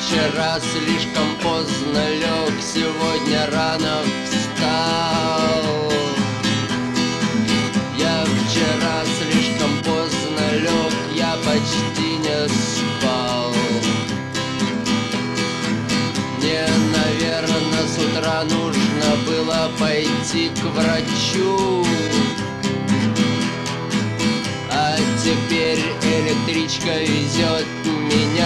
вчера слишком поздно лег, сегодня рано встал. Я вчера слишком поздно лег, я почти не спал. Мне, наверное, с утра нужно было пойти к врачу. А теперь электричка везет меня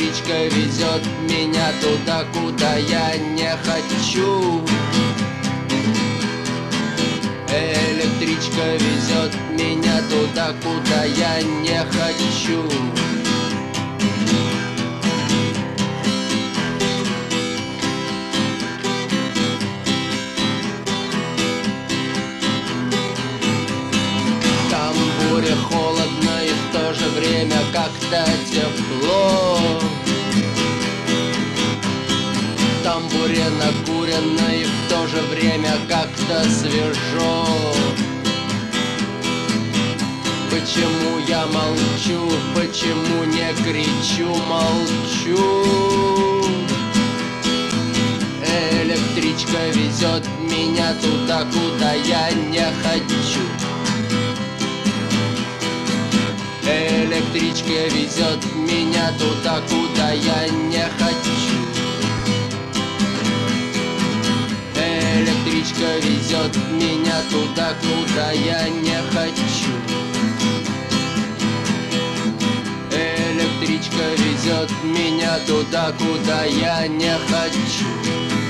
Электричка везет меня туда, куда я не хочу. Электричка везет меня туда, куда я не хочу. Время как-то тепло. Там буре накурено и в то же время как-то свежо. Почему я молчу, почему не кричу, молчу? Электричка везет меня туда, куда я не хочу. Электричка везет меня туда, куда я не хочу. Электричка везет меня туда, куда я не хочу. Электричка везет меня туда, куда я не хочу.